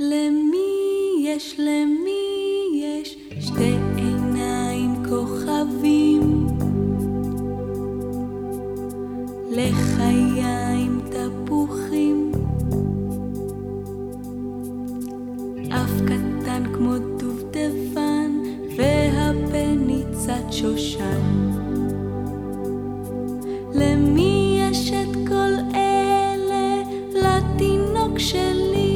למי יש, למי יש שתי עיניים כוכבים? לחיים תפוחים, אף קטן כמו דובדבן, והפה ניצת שושן. למי יש את כל אלה? לתינוק שלי.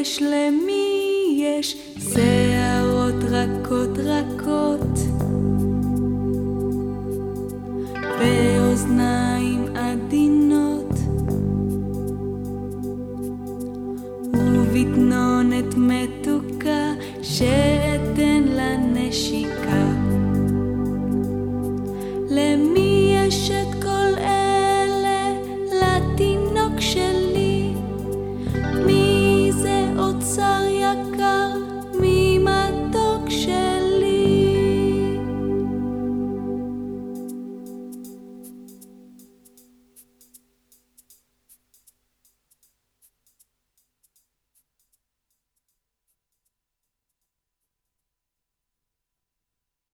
יש? למי יש? שערות רכות רכות באוזניים עדינות ובתנונת מתוקה שאתן לה נשיקה למי יש את Saka.